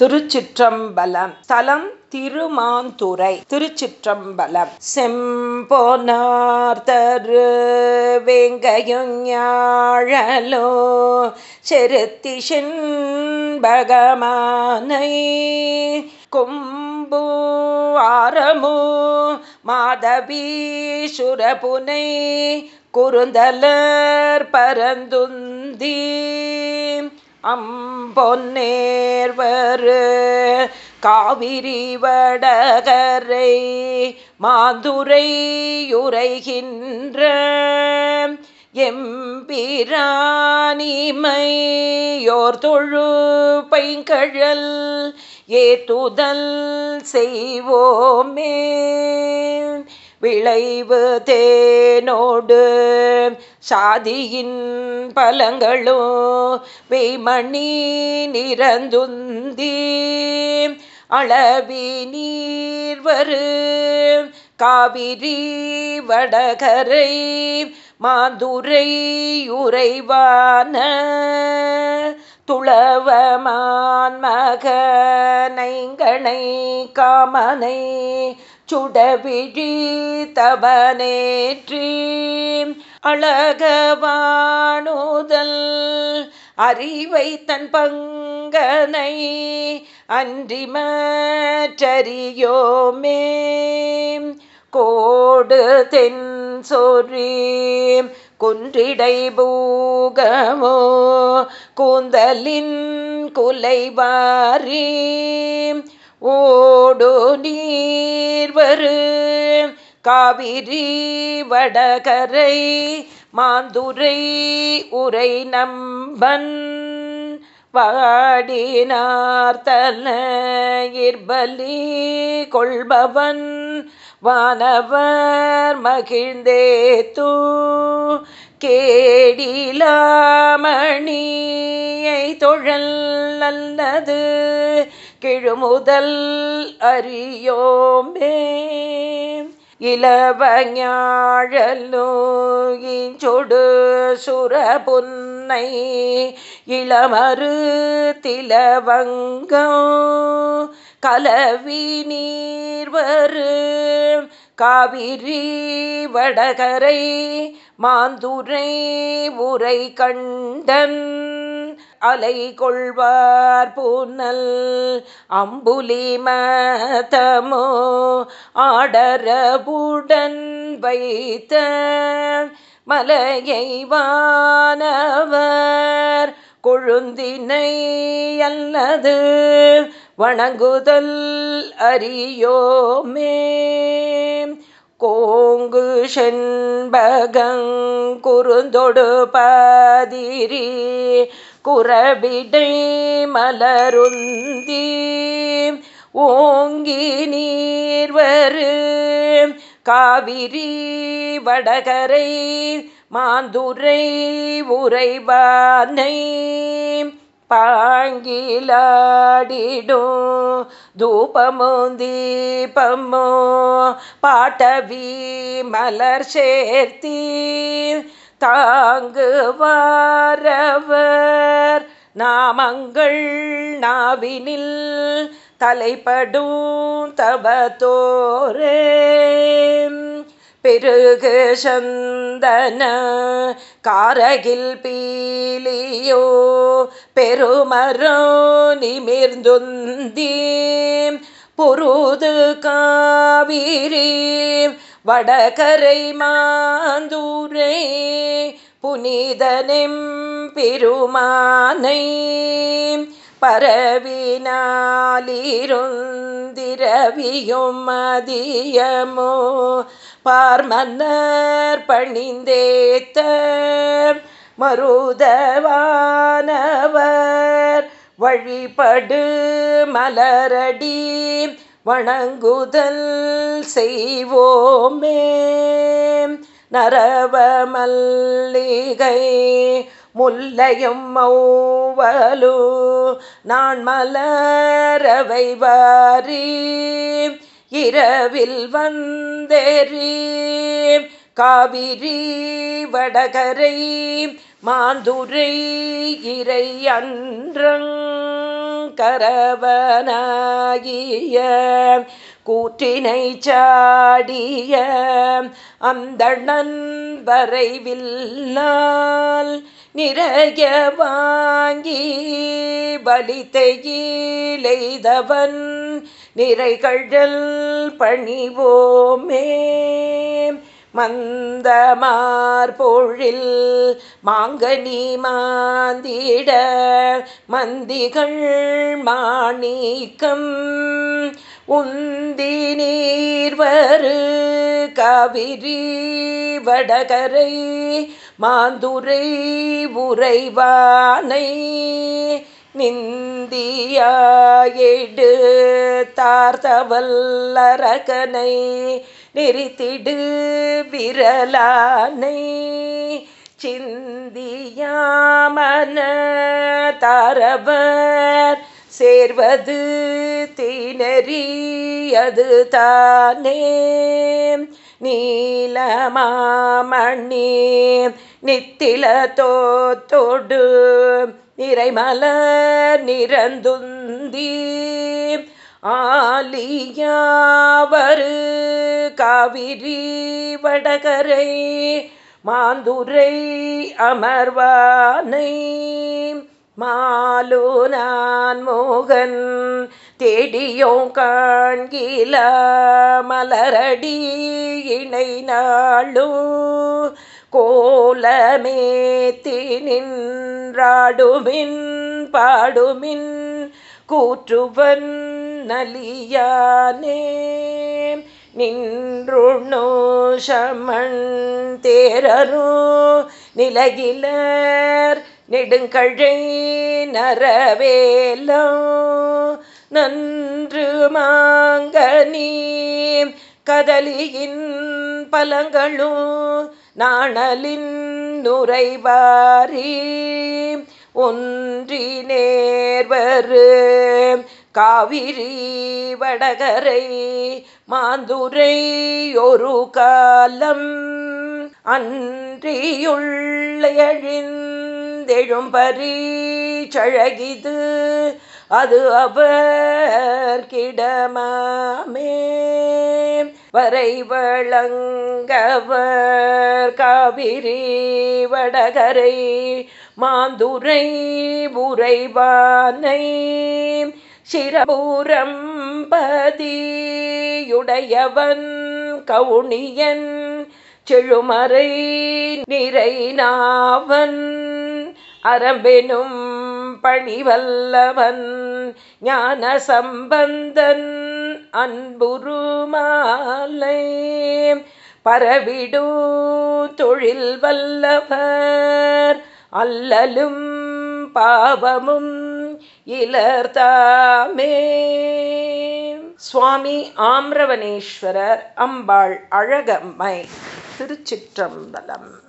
திருச்சிற்றம்பலம். தலம் திருமாந்துறை. திருச்சிற்றம்பலம். செம்போனார்தரு வெங்கையுஞாழலோ செருத்தி செண்பகமானை. கொம்பு ஆரமோ மாதவீசுரபுனை குறுந்தலர் பரந்துந்தீ. அம்பொன்னேர்வரு காவிரி வடகரை மாதுரையுரைகின்ற எம்பிராணிமையோர் தொழு பைங்கழல் ஏத்துதல் செய்வோமே. விளைவு தேனோடு சாதியின் பலங்களோ வெய்மணி நிறந்துந்தி. அளவி நீர்வரு காவிரி வடகரை மாதுரை உறைவான துளவமான் மகனைங்கனை காமனை சுடவிழி தவனேற்றி அழகவானுதல் அறிவை தன் பங்கனை அன்றி மற்றறியோமே கோடு தென் சொறீம் குன்றிடை பூகமோ கூந்தலின் குலைவாரி ஓடு நீர்வரு காவிரி வடகரை மாந்துரை உரை நம்பன். வாடினார்த்தல இர்பலி கொள்பவன். வானவர் மகிழ்ந்தே தூ கேடிலாமணியை தொழல் நல்லது கிழுமுதல் அறியோமே. இளவஞாழலோ சுரபுன்னை இளமறு திலவங்கோ கலவி நீர்வரு காவிரி வடகரை மாந்துரை உரை கண்டன். அலை கொள்வார் பூனல் அம்புலி மதமோ. ஆடரபுடன் வைத்த மலையை வானவர். கொழுந்தினை அல்லது வணங்குதல் அறியோமே. கோங்கு செண்பகங்குறுந்தொடு பாதிரி குரபிடை மலருந்தி. ஓங்கி நீர்வரு காவிரி வடகரை மாந்துரை உறைவானை. பாங்கிலாடிடும். தூபமோ தீபமோ பாட்டவி மலர் சேர்த்தி தாங்குவாரவர் நாமங்கள் நாவினில் தலைப்படும் தபத்தோரே பெருகு சந்தன காரகில் பீலியோ பெருமரோ நிமிர்ந்துந்தி பொருது காவிரி வடகரை மாந்தூரை. புனிதனெம் பெருமானை பரவினாலிருந்திரவியும் மதியமோ. பார்மன்னர் பணிந்தேத்த மருதவானவர் வழிபடு மலரடி வணங்குதல் செய்வோமே. நரவ மல்லிகை முல்லையும் மௌவலு நான் மலரவை வாரி இரவில் வந்தேறி காவிரி வடகரை மாந்துரை இறை அன்றங் கரவனாகிய கூற்றினை சாடிய அந்த வரைவில்லால் நிறைய வாங்கி பலித்தையிலைதவன் நிறைகழல் பணிவோமே. மந்தமார் பொழில் மாங்கனி மாந்திட மந்திகள் மாணிக்கம். உந்தி நீர்வரு காவிரி வடகரை மாந்துரை உறைவானை நிந்தியாயிடு தார்த்தவல்லரகனை நெறித்திடு விரலானை சிந்தியாமன தாரவர். சேர்வது தீனறியது தானே நீலமாமணி நித்தில தோத்தொடு நிறைமலர் நிறந்துந்தி. ஆலியாவரு காவிரி வடகரை மாந்துரை அமர்வானை மாலோ நான் மோகன் தேடியோ காண்கில மலரடி இணை நாளும் கோலமேத்தி நின்றாடுமின் பாடுமின் கூற்றுவன் நலியானே நின்றுணோ சமண் தேரரு நிலகிலர் நெடுங்கழை நரவேலோ நன்று மாங்கனி கதலியின் பலங்களும் நாணலின் நுரைவாரி ஒன்றி நேர்வரு காவிரி வடகரை மாந்துரை ஒரு காலம் அன்றியுள்ளழிந்தெழும்பரி சழகிது அது அவர் கிடமாமே. வரை வழங்கவர் காவிரி வடகரை மாந்துரை உறைவானை சிரபூரம் பதியுடையவன் கவுனியன் செழுமறை நிறைநாவன் அரம்பெனும் பணிவல்லவன் ஞான சம்பந்தன் அன்புருமாலை பரவிடும் தொழில் வல்லவர் அல்லலும் பாவமும் இலர்தாமே சுவாமி ஆம்ரவனேஸ்வரர் அம்பாள் அழகம்மை திருச்சிற்றம்பலம்.